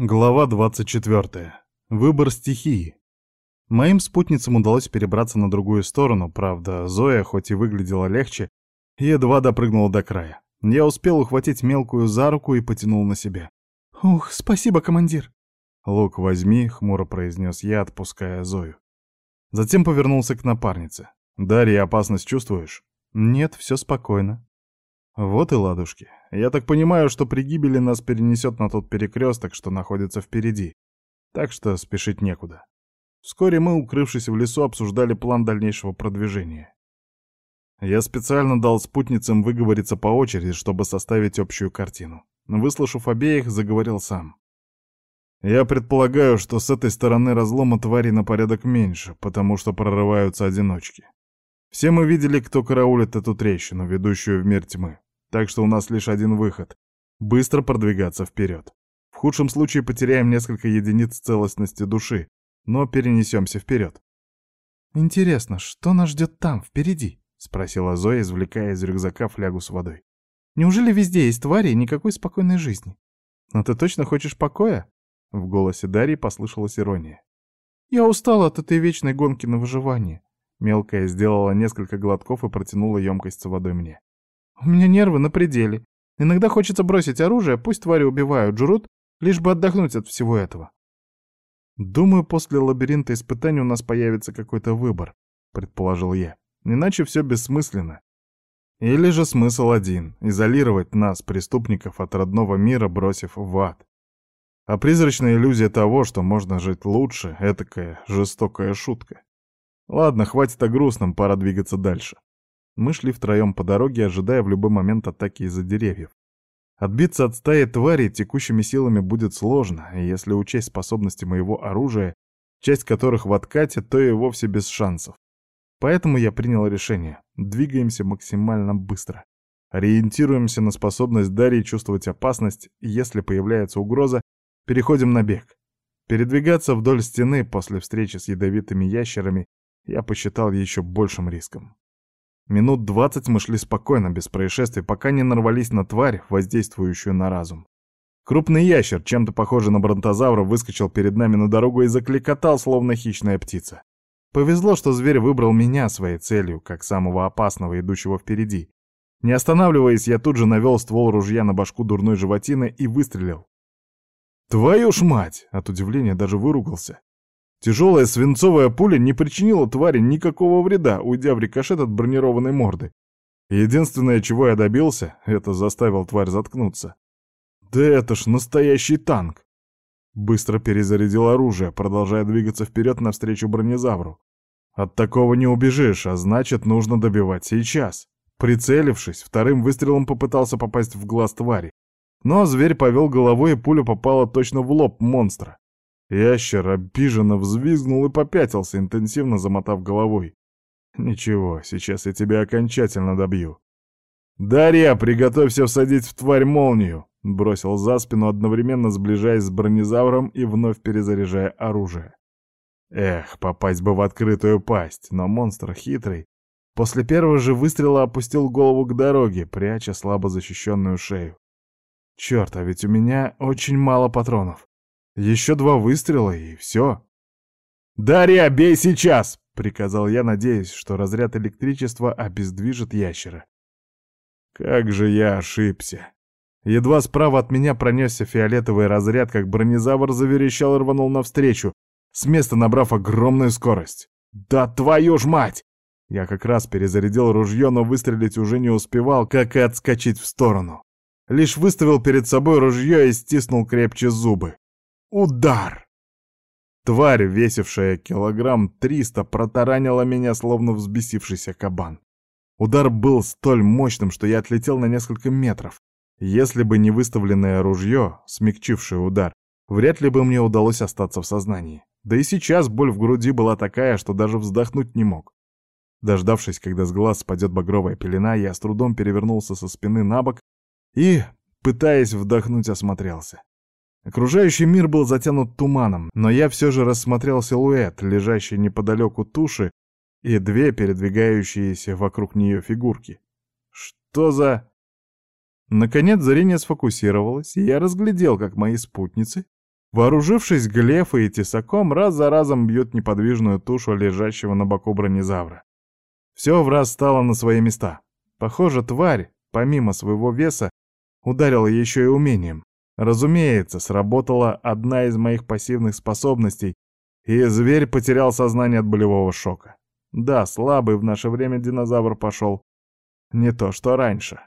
Глава 24. Выбор стихии. Моим спутницам удалось перебраться на другую сторону, правда, Зоя, хоть и выглядела легче, едва допрыгнула до края. Я успел ухватить мелкую за руку и потянул на себя. «Ух, спасибо, командир!» «Лук возьми», — хмуро произнес я, отпуская Зою. Затем повернулся к напарнице. «Дарья, опасность чувствуешь?» «Нет, все спокойно». Вот и ладушки. Я так понимаю, что при гибели нас перенесет на тот перекресток, что находится впереди. Так что спешить некуда. Вскоре мы, укрывшись в лесу, обсуждали план дальнейшего продвижения. Я специально дал спутницам выговориться по очереди, чтобы составить общую картину. Выслушав обеих, заговорил сам. Я предполагаю, что с этой стороны разлома твари на порядок меньше, потому что прорываются одиночки. Все мы видели, кто караулит эту трещину, ведущую в мир тьмы. Так что у нас лишь один выход — быстро продвигаться вперед. В худшем случае потеряем несколько единиц целостности души, но перенесемся вперед. «Интересно, что нас ждет там, впереди?» — спросила Зоя, извлекая из рюкзака флягу с водой. «Неужели везде есть твари и никакой спокойной жизни? Но ты точно хочешь покоя?» В голосе Дарьи послышалась ирония. «Я устала от этой вечной гонки на выживание». Мелкая сделала несколько глотков и протянула емкость с водой мне. У меня нервы на пределе. Иногда хочется бросить оружие, пусть твари убивают, жрут, лишь бы отдохнуть от всего этого. Думаю, после лабиринта испытаний у нас появится какой-то выбор, предположил я. Иначе все бессмысленно. Или же смысл один — изолировать нас, преступников, от родного мира, бросив в ад. А призрачная иллюзия того, что можно жить лучше, — этакая жестокая шутка. Ладно, хватит о грустном, пора двигаться дальше. Мы шли втроем по дороге, ожидая в любой момент атаки из-за деревьев. Отбиться от стаи тварей текущими силами будет сложно, и если учесть способности моего оружия, часть которых в откате, то и вовсе без шансов. Поэтому я принял решение. Двигаемся максимально быстро. Ориентируемся на способность Дарьи чувствовать опасность, и если появляется угроза, переходим на бег. Передвигаться вдоль стены после встречи с ядовитыми ящерами я посчитал еще большим риском. Минут двадцать мы шли спокойно, без происшествий, пока не нарвались на тварь, воздействующую на разум. Крупный ящер, чем-то похожий на бронтозавра, выскочил перед нами на дорогу и закликотал, словно хищная птица. Повезло, что зверь выбрал меня своей целью, как самого опасного, идущего впереди. Не останавливаясь, я тут же навел ствол ружья на башку дурной животины и выстрелил. «Твою ж мать!» — от удивления даже выругался. Тяжелая свинцовая пуля не причинила твари никакого вреда, уйдя в рикошет от бронированной морды. Единственное, чего я добился, это заставил тварь заткнуться. Да это ж настоящий танк! Быстро перезарядил оружие, продолжая двигаться вперед навстречу бронезавру. От такого не убежишь, а значит, нужно добивать сейчас. Прицелившись, вторым выстрелом попытался попасть в глаз твари. Но зверь повел головой, и пуля попала точно в лоб монстра. Ящер обиженно взвизгнул и попятился, интенсивно замотав головой. «Ничего, сейчас я тебя окончательно добью». «Дарья, приготовься всадить в тварь молнию!» Бросил за спину, одновременно сближаясь с бронезавром и вновь перезаряжая оружие. Эх, попасть бы в открытую пасть, но монстр хитрый. После первого же выстрела опустил голову к дороге, пряча слабо защищенную шею. Черт, а ведь у меня очень мало патронов. Еще два выстрела и все. «Дарья, бей сейчас!» — приказал я, надеясь, что разряд электричества обездвижит ящера. Как же я ошибся. Едва справа от меня пронесся фиолетовый разряд, как бронезавр заверещал и рванул навстречу, с места набрав огромную скорость. «Да твою ж мать!» Я как раз перезарядил ружье, но выстрелить уже не успевал, как и отскочить в сторону. Лишь выставил перед собой ружье и стиснул крепче зубы. Удар! Тварь, весившая килограмм триста, протаранила меня, словно взбесившийся кабан. Удар был столь мощным, что я отлетел на несколько метров. Если бы не выставленное ружье, смягчившее удар, вряд ли бы мне удалось остаться в сознании. Да и сейчас боль в груди была такая, что даже вздохнуть не мог. Дождавшись, когда с глаз спадет багровая пелена, я с трудом перевернулся со спины на бок и, пытаясь вдохнуть, осмотрелся. Окружающий мир был затянут туманом, но я все же рассмотрел силуэт, лежащий неподалеку туши, и две передвигающиеся вокруг нее фигурки. Что за... Наконец зрение сфокусировалось, и я разглядел, как мои спутницы Вооружившись глефой и тесаком, раз за разом бьют неподвижную тушу лежащего на боку бронезавра. Все в раз стало на свои места. Похоже, тварь, помимо своего веса, ударила еще и умением. Разумеется, сработала одна из моих пассивных способностей, и зверь потерял сознание от болевого шока. Да, слабый в наше время динозавр пошел. Не то, что раньше.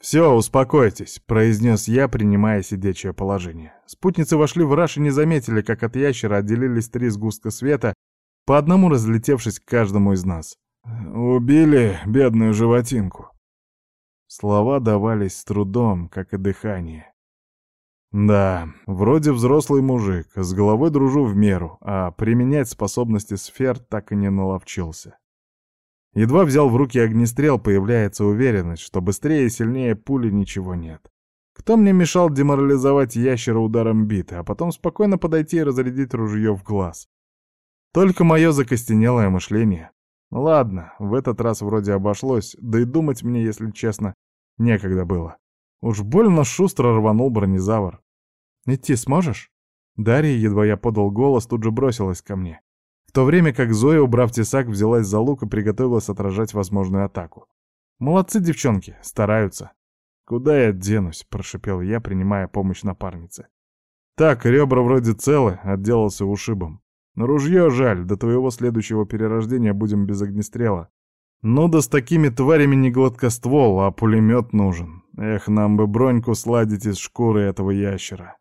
«Все, успокойтесь», — произнес я, принимая сидячее положение. Спутницы вошли в раш и не заметили, как от ящера отделились три сгустка света, по одному разлетевшись к каждому из нас. «Убили бедную животинку». Слова давались с трудом, как и дыхание. Да, вроде взрослый мужик, с головой дружу в меру, а применять способности сфер так и не наловчился. Едва взял в руки огнестрел, появляется уверенность, что быстрее и сильнее пули ничего нет. Кто мне мешал деморализовать ящера ударом биты, а потом спокойно подойти и разрядить ружье в глаз? Только мое закостенелое мышление. Ладно, в этот раз вроде обошлось, да и думать мне, если честно, некогда было. Уж больно шустро рванул бронезавр. «Идти сможешь?» Дарья, едва я подал голос, тут же бросилась ко мне. В то время как Зоя, убрав тесак, взялась за лук и приготовилась отражать возможную атаку. «Молодцы, девчонки, стараются». «Куда я денусь?» — прошипел я, принимая помощь напарницы. «Так, ребра вроде целы, отделался ушибом. Но ружье жаль, до твоего следующего перерождения будем без огнестрела. Ну да с такими тварями не гладкоствол, а пулемет нужен. Эх, нам бы броньку сладить из шкуры этого ящера.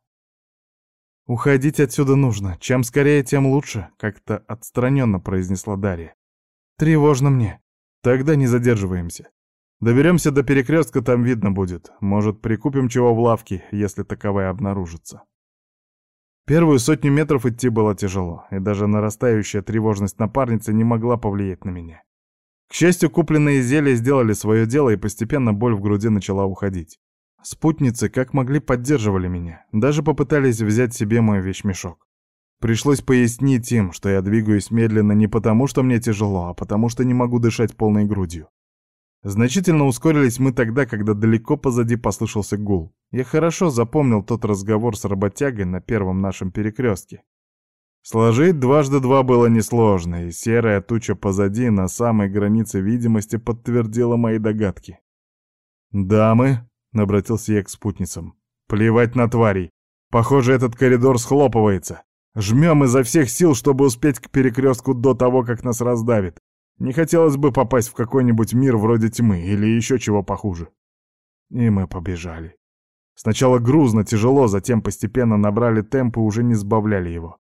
«Уходить отсюда нужно. Чем скорее, тем лучше», — как-то отстраненно произнесла Дарья. «Тревожно мне. Тогда не задерживаемся. Доберемся до перекрестка, там видно будет. Может, прикупим чего в лавке, если таковая обнаружится». Первую сотню метров идти было тяжело, и даже нарастающая тревожность напарницы не могла повлиять на меня. К счастью, купленные зелья сделали свое дело, и постепенно боль в груди начала уходить. Спутницы как могли поддерживали меня, даже попытались взять себе мой вещмешок. Пришлось пояснить им, что я двигаюсь медленно не потому, что мне тяжело, а потому, что не могу дышать полной грудью. Значительно ускорились мы тогда, когда далеко позади послышался гул. Я хорошо запомнил тот разговор с работягой на первом нашем перекрестке. Сложить дважды два было несложно, и серая туча позади, на самой границе видимости, подтвердила мои догадки. «Дамы», — обратился я к спутницам, — «плевать на тварей. Похоже, этот коридор схлопывается. Жмем изо всех сил, чтобы успеть к перекрестку до того, как нас раздавит. Не хотелось бы попасть в какой-нибудь мир вроде тьмы или еще чего похуже». И мы побежали. Сначала грузно, тяжело, затем постепенно набрали темп и уже не сбавляли его.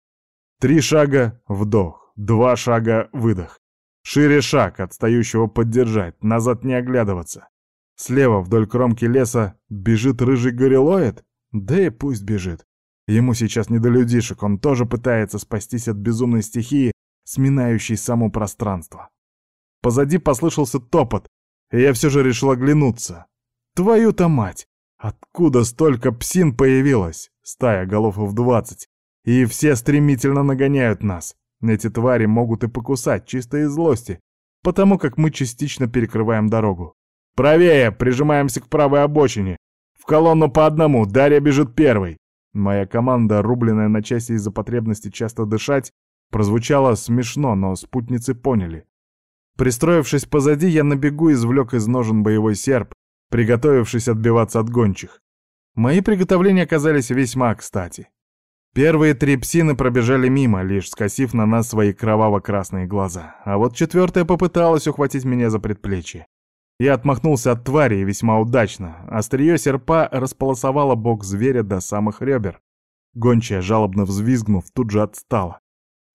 Три шага — вдох, два шага — выдох. Шире шаг, отстающего поддержать, назад не оглядываться. Слева вдоль кромки леса бежит рыжий горилоид? Да и пусть бежит. Ему сейчас не до людишек, он тоже пытается спастись от безумной стихии, сминающей само пространство. Позади послышался топот, и я все же решил оглянуться. Твою-то мать! Откуда столько псин появилось? Стая голов в двадцать. И все стремительно нагоняют нас. Эти твари могут и покусать, чисто из злости, потому как мы частично перекрываем дорогу. Правее, прижимаемся к правой обочине. В колонну по одному, Дарья бежит первой. Моя команда, рубленная на части из-за потребности часто дышать, прозвучала смешно, но спутницы поняли. Пристроившись позади, я на бегу извлек из ножен боевой серп, приготовившись отбиваться от гончих. Мои приготовления оказались весьма кстати. Первые три псины пробежали мимо, лишь скосив на нас свои кроваво-красные глаза. А вот четвертая попыталась ухватить меня за предплечье. Я отмахнулся от твари весьма удачно. Острие серпа располосовало бок зверя до самых ребер. Гончая, жалобно взвизгнув, тут же отстала.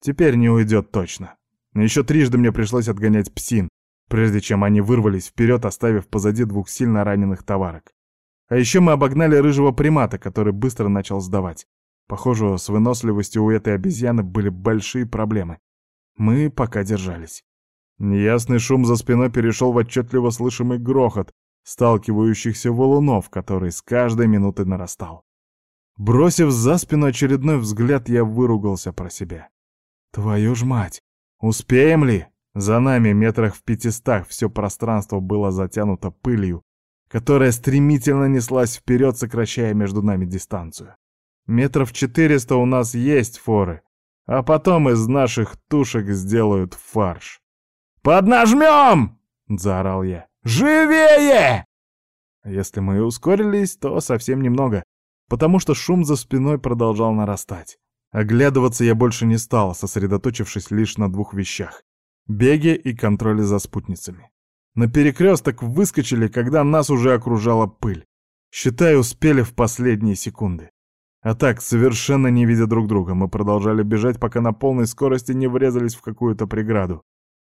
Теперь не уйдет точно. Еще трижды мне пришлось отгонять псин, прежде чем они вырвались вперед, оставив позади двух сильно раненых товарок. А еще мы обогнали рыжего примата, который быстро начал сдавать. Похоже, с выносливостью у этой обезьяны были большие проблемы. Мы пока держались. Неясный шум за спиной перешел в отчетливо слышимый грохот сталкивающихся валунов, который с каждой минутой нарастал. Бросив за спину очередной взгляд, я выругался про себя. «Твою ж мать! Успеем ли?» За нами метрах в пятистах все пространство было затянуто пылью, которая стремительно неслась вперед, сокращая между нами дистанцию. Метров четыреста у нас есть форы, а потом из наших тушек сделают фарш. «Поднажмем!» — заорал я. «Живее!» Если мы и ускорились, то совсем немного, потому что шум за спиной продолжал нарастать. Оглядываться я больше не стал, сосредоточившись лишь на двух вещах — беге и контроле за спутницами. На перекресток выскочили, когда нас уже окружала пыль. Считай, успели в последние секунды. А так, совершенно не видя друг друга, мы продолжали бежать, пока на полной скорости не врезались в какую-то преграду.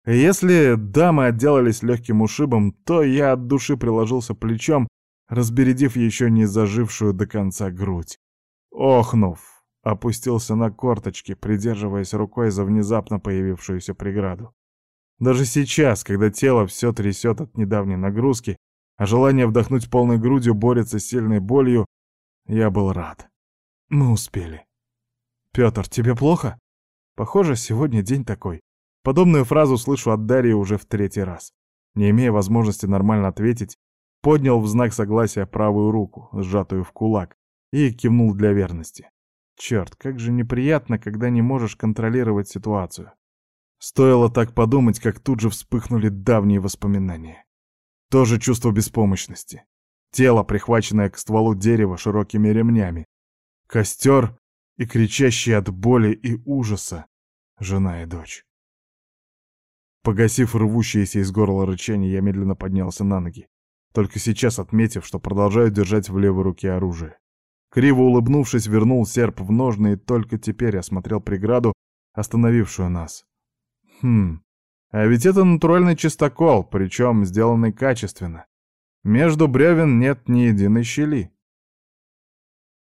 Если дамы отделались легким ушибом, то я от души приложился плечом, разбередив еще не зажившую до конца грудь. Охнув, опустился на корточки, придерживаясь рукой за внезапно появившуюся преграду. Даже сейчас, когда тело все трясет от недавней нагрузки, а желание вдохнуть полной грудью борется с сильной болью, я был рад. Мы успели. «Пётр, тебе плохо?» Похоже, сегодня день такой. Подобную фразу слышу от Дарьи уже в третий раз. Не имея возможности нормально ответить, поднял в знак согласия правую руку, сжатую в кулак, и кивнул для верности. Черт, как же неприятно, когда не можешь контролировать ситуацию. Стоило так подумать, как тут же вспыхнули давние воспоминания. Тоже чувство беспомощности. Тело, прихваченное к стволу дерева широкими ремнями. Костер и кричащие от боли и ужаса жена и дочь. Погасив рвущееся из горла рычание, я медленно поднялся на ноги, только сейчас отметив, что продолжаю держать в левой руке оружие. Криво улыбнувшись, вернул серп в ножны и только теперь осмотрел преграду, остановившую нас. Хм, а ведь это натуральный чистокол, причем сделанный качественно. Между бревен нет ни единой щели.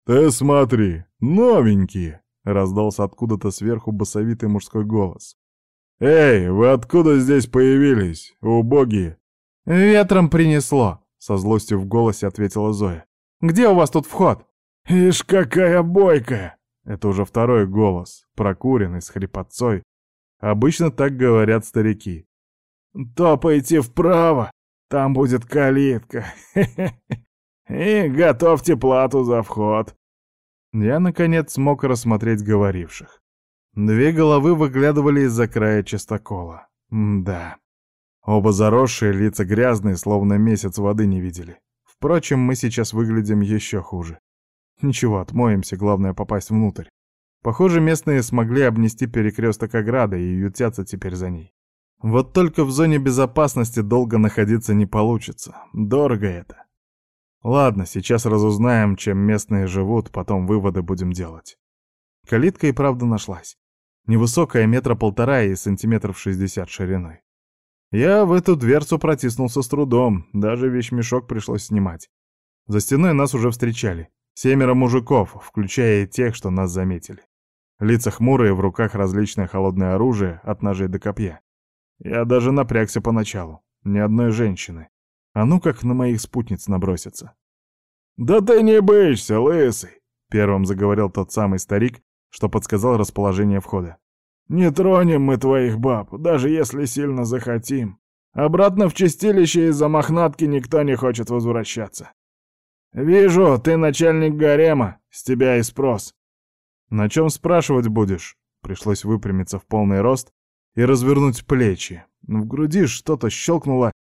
«Ты смотри, новенькие!» — раздался откуда-то сверху басовитый мужской голос. «Эй, вы откуда здесь появились, убогие?» «Ветром принесло», — со злостью в голосе ответила Зоя. «Где у вас тут вход?» «Ишь, какая бойкая!» Это уже второй голос, прокуренный, с хрипотцой. Обычно так говорят старики. «Топайте вправо, там будет калитка. И готовьте плату за вход». Я, наконец, смог рассмотреть говоривших. Две головы выглядывали из-за края частокола. да. Оба заросшие, лица грязные, словно месяц воды не видели. Впрочем, мы сейчас выглядим еще хуже. Ничего, отмоемся, главное попасть внутрь. Похоже, местные смогли обнести перекресток ограды и ютятся теперь за ней. Вот только в зоне безопасности долго находиться не получится. Дорого это. Ладно, сейчас разузнаем, чем местные живут, потом выводы будем делать. Калитка и правда нашлась. Невысокая, метра полтора и сантиметров шестьдесят шириной. Я в эту дверцу протиснулся с трудом, даже вещмешок пришлось снимать. За стеной нас уже встречали. Семеро мужиков, включая и тех, что нас заметили. Лица хмурые, в руках различное холодное оружие, от ножей до копья. Я даже напрягся поначалу. Ни одной женщины. А ну как на моих спутниц набросятся. «Да ты не боишься, лысый!» — первым заговорил тот самый старик, что подсказал расположение входа. «Не тронем мы твоих баб, даже если сильно захотим. Обратно в чистилище из-за мохнатки никто не хочет возвращаться. Вижу, ты начальник гарема, с тебя и спрос». «На чем спрашивать будешь?» Пришлось выпрямиться в полный рост и развернуть плечи. В груди что-то щелкнуло,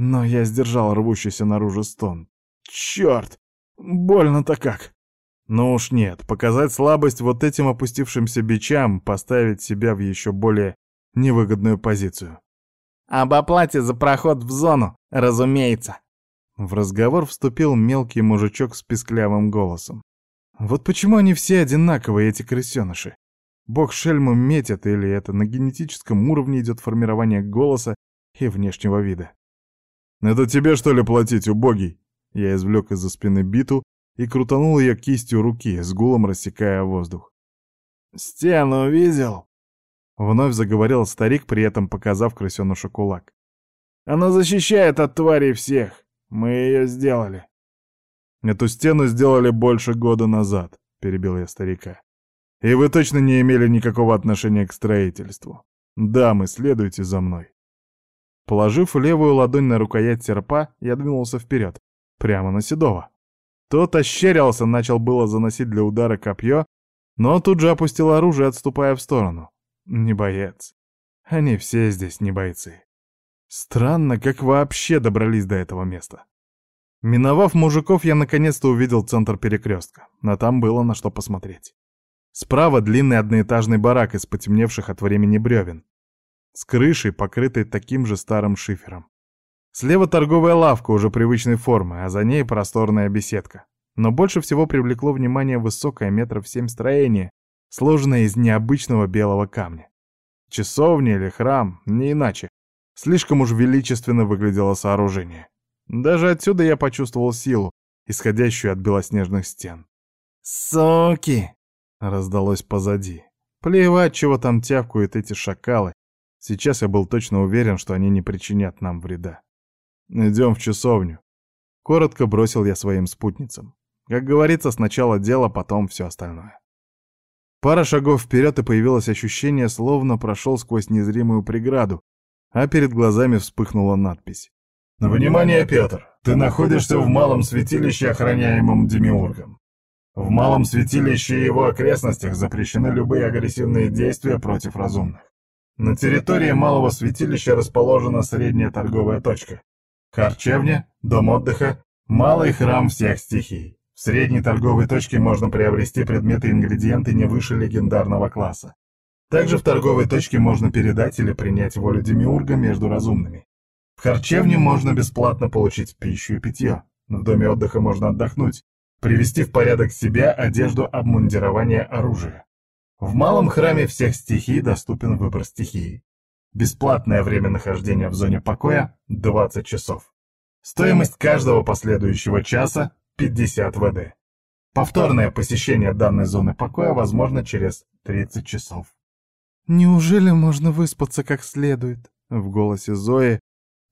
но я сдержал рвущийся наружу стон. «Черт! Больно-то как!» Ну уж нет, показать слабость вот этим опустившимся бичам, поставить себя в еще более невыгодную позицию. «Об оплате за проход в зону, разумеется!» В разговор вступил мелкий мужичок с писклявым голосом. Вот почему они все одинаковые, эти крысеныши? Бог шельму метит, или это на генетическом уровне идет формирование голоса и внешнего вида? «Это тебе, что ли, платить, убогий?» Я извлек из-за спины биту и крутанул ее кистью руки, с гулом рассекая воздух. «Стену видел?» Вновь заговорил старик, при этом показав крысенышу кулак. «Она защищает от тварей всех. Мы ее сделали». «Эту стену сделали больше года назад», — перебил я старика. «И вы точно не имели никакого отношения к строительству. Дамы, следуйте за мной». Положив левую ладонь на рукоять серпа, я двинулся вперед, прямо на Седова. Тот ощерился, начал было заносить для удара копье, но тут же опустил оружие, отступая в сторону. Не боец. Они все здесь не бойцы. Странно, как вообще добрались до этого места. Миновав мужиков, я наконец-то увидел центр перекрестка, а там было на что посмотреть. Справа длинный одноэтажный барак из потемневших от времени бревен, с крышей, покрытой таким же старым шифером. Слева торговая лавка уже привычной формы, а за ней просторная беседка. Но больше всего привлекло внимание высокое метров семь строение, сложенное из необычного белого камня. Часовня или храм, не иначе. Слишком уж величественно выглядело сооружение. Даже отсюда я почувствовал силу, исходящую от белоснежных стен. «Соки!» — раздалось позади. Плевать, чего там тявкают эти шакалы. Сейчас я был точно уверен, что они не причинят нам вреда. Идем в часовню. Коротко бросил я своим спутницам. Как говорится, сначала дело, потом все остальное. Пара шагов вперед, и появилось ощущение, словно прошел сквозь незримую преграду, а перед глазами вспыхнула надпись. «Внимание, Петр! Ты находишься в малом святилище, охраняемом Демиургом. В малом святилище и его окрестностях запрещены любые агрессивные действия против разумных. На территории малого святилища расположена средняя торговая точка. Харчевня, дом отдыха, малый храм всех стихий. В средней торговой точке можно приобрести предметы и ингредиенты не выше легендарного класса. Также в торговой точке можно передать или принять волю Демиурга между разумными. В харчевне можно бесплатно получить пищу и питье. В доме отдыха можно отдохнуть, привести в порядок себя, одежду, обмундирование, оружие. В малом храме всех стихий доступен выбор стихии. Бесплатное время нахождения в зоне покоя — 20 часов. Стоимость каждого последующего часа — 50 ВД. Повторное посещение данной зоны покоя возможно через 30 часов. «Неужели можно выспаться как следует?» В голосе Зои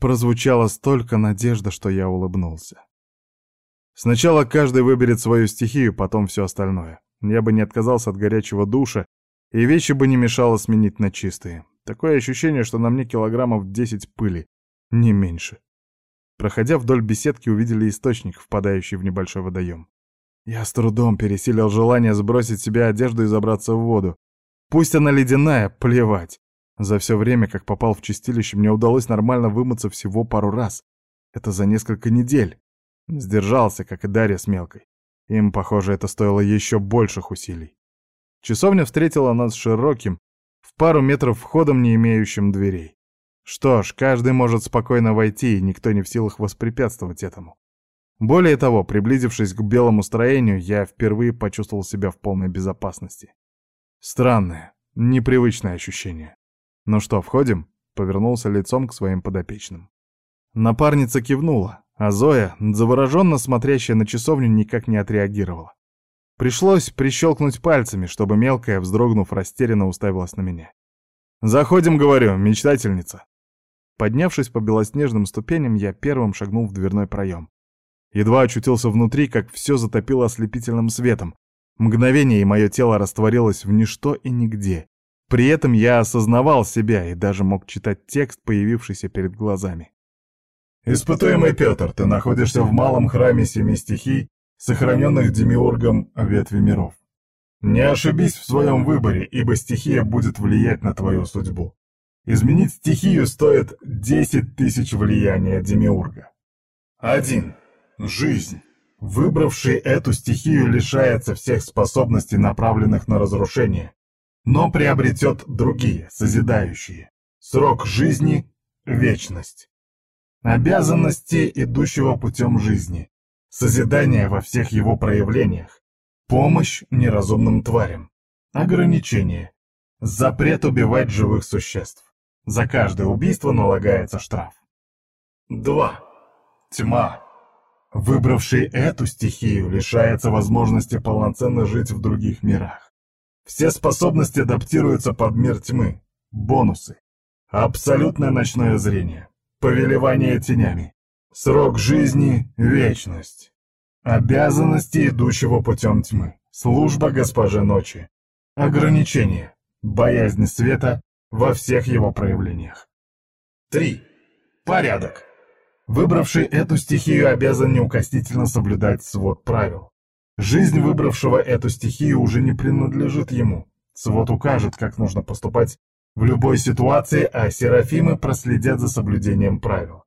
Прозвучало столько надежды, что я улыбнулся. Сначала каждый выберет свою стихию, потом все остальное. Я бы не отказался от горячего душа, и вещи бы не мешало сменить на чистые. Такое ощущение, что на мне килограммов 10 пыли, не меньше. Проходя вдоль беседки, увидели источник, впадающий в небольшой водоем. Я с трудом пересилил желание сбросить себе одежду и забраться в воду. Пусть она ледяная, плевать. За все время, как попал в чистилище, мне удалось нормально вымыться всего пару раз. Это за несколько недель. Сдержался, как и Дарья с Мелкой. Им, похоже, это стоило еще больших усилий. Часовня встретила нас широким, в пару метров входом, не имеющим дверей. Что ж, каждый может спокойно войти, и никто не в силах воспрепятствовать этому. Более того, приблизившись к белому строению, я впервые почувствовал себя в полной безопасности. Странное, непривычное ощущение. «Ну что, входим?» — повернулся лицом к своим подопечным. Напарница кивнула, а Зоя, завороженно смотрящая на часовню, никак не отреагировала. Пришлось прищелкнуть пальцами, чтобы мелкая, вздрогнув, растерянно уставилась на меня. «Заходим, говорю, мечтательница!» Поднявшись по белоснежным ступеням, я первым шагнул в дверной проем. Едва очутился внутри, как все затопило ослепительным светом. Мгновение, и мое тело растворилось в ничто и нигде. При этом я осознавал себя и даже мог читать текст, появившийся перед глазами. «Испытуемый Петр, ты находишься в малом храме семи стихий, сохраненных Демиургом ветви миров. Не ошибись в своем выборе, ибо стихия будет влиять на твою судьбу. Изменить стихию стоит 10 тысяч влияния Демиурга. 1. Жизнь. Выбравший эту стихию лишается всех способностей, направленных на разрушение, но приобретет другие, созидающие. Срок жизни — вечность. Обязанности идущего путем жизни. Созидание во всех его проявлениях. Помощь неразумным тварям. Ограничение. Запрет убивать живых существ. За каждое убийство налагается штраф. 2. Тьма. Выбравший эту стихию лишается возможности полноценно жить в других мирах. Все способности адаптируются под мир тьмы. Бонусы. Абсолютное ночное зрение. Повелевание тенями. Срок жизни — вечность. Обязанности идущего путем тьмы. Служба госпожи ночи. Ограничения. Боязнь света во всех его проявлениях. 3. Порядок. Выбравший эту стихию обязан неукоснительно соблюдать свод правил. Жизнь выбравшего эту стихию уже не принадлежит ему. Свод укажет, как нужно поступать в любой ситуации, а серафимы проследят за соблюдением правил.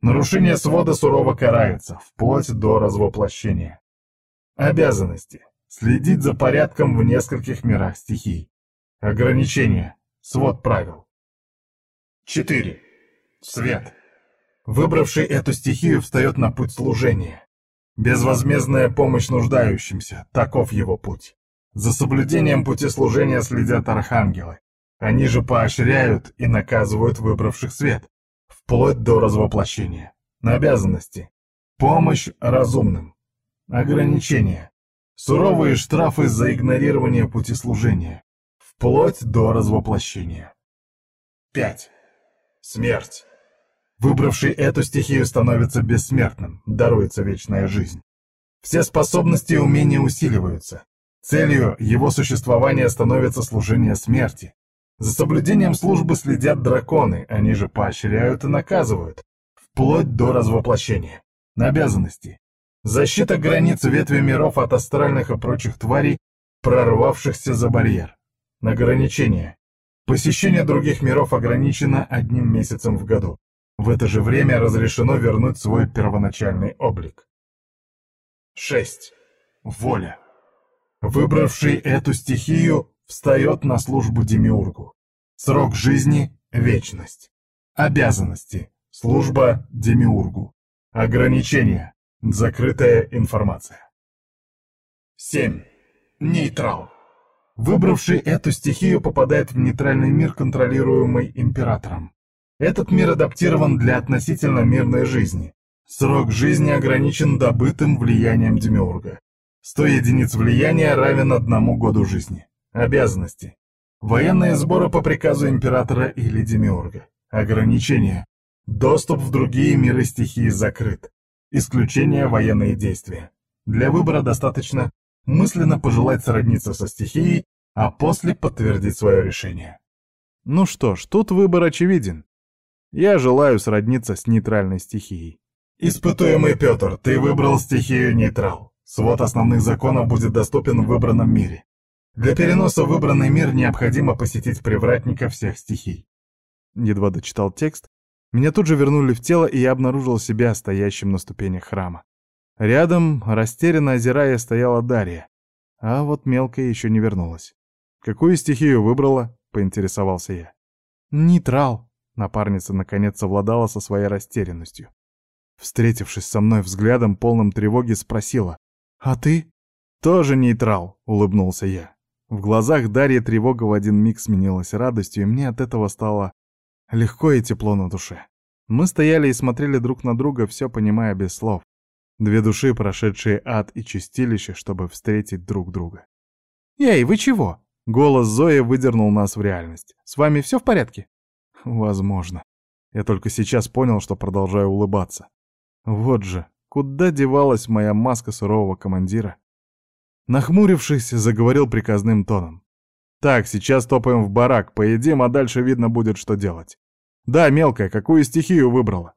Нарушение свода сурово карается, вплоть до развоплощения. Обязанности. Следить за порядком в нескольких мирах стихий. Ограничения. Свод правил. 4. Свет. Выбравший эту стихию встает на путь служения. Безвозмездная помощь нуждающимся – таков его путь. За соблюдением пути служения следят архангелы. Они же поощряют и наказывают выбравших свет, вплоть до развоплощения. Обязанности. Помощь разумным. Ограничения. Суровые штрафы за игнорирование пути служения. Вплоть до развоплощения. 5. Смерть. Выбравший эту стихию становится бессмертным, даруется вечная жизнь. Все способности и умения усиливаются. Целью его существования становится служение смерти. За соблюдением службы следят драконы, они же поощряют и наказывают, вплоть до развоплощения. Обязанности. Защита границ ветви миров от астральных и прочих тварей, прорвавшихся за барьер. Ограничение. Посещение других миров ограничено одним месяцем в году. В это же время разрешено вернуть свой первоначальный облик. 6. Воля. Выбравший эту стихию встает на службу Демиургу. Срок жизни — вечность. Обязанности — служба Демиургу. Ограничения — закрытая информация. 7. Нейтрал. Выбравший эту стихию попадает в нейтральный мир, контролируемый императором. Этот мир адаптирован для относительно мирной жизни. Срок жизни ограничен добытым влиянием Демиурга. 100 единиц влияния равен одному году жизни. Обязанности. Военные сборы по приказу императора или Демиурга. Ограничения. Доступ в другие миры стихии закрыт. Исключение военные действия. Для выбора достаточно мысленно пожелать сродниться со стихией, а после подтвердить свое решение. Ну что ж, тут выбор очевиден. Я желаю сродниться с нейтральной стихией. Испытуемый Петр, ты выбрал стихию нейтрал. Свод основных законов будет доступен в выбранном мире. Для переноса в выбранный мир необходимо посетить привратника всех стихий. Едва дочитал текст, меня тут же вернули в тело, и я обнаружил себя стоящим на ступенях храма. Рядом, растерянно озирая, стояла Дарья. А вот мелкая еще не вернулась. «Какую стихию выбрала?» — поинтересовался я. «Нейтрал», Напарница наконец совладала со своей растерянностью. Встретившись со мной взглядом, полным тревоги, спросила. «А ты?» «Тоже нейтрал», — улыбнулся я. В глазах Дарьи тревога в один миг сменилась радостью, и мне от этого стало легко и тепло на душе. Мы стояли и смотрели друг на друга, все понимая без слов. Две души, прошедшие ад и чистилище, чтобы встретить друг друга. «Эй, вы чего?» Голос Зои выдернул нас в реальность. «С вами все в порядке?» Возможно. Я только сейчас понял, что продолжаю улыбаться. Вот же, куда девалась моя маска сурового командира? Нахмурившись, заговорил приказным тоном. «Так, сейчас топаем в барак, поедим, а дальше видно будет, что делать. Да, мелкая, какую стихию выбрала?»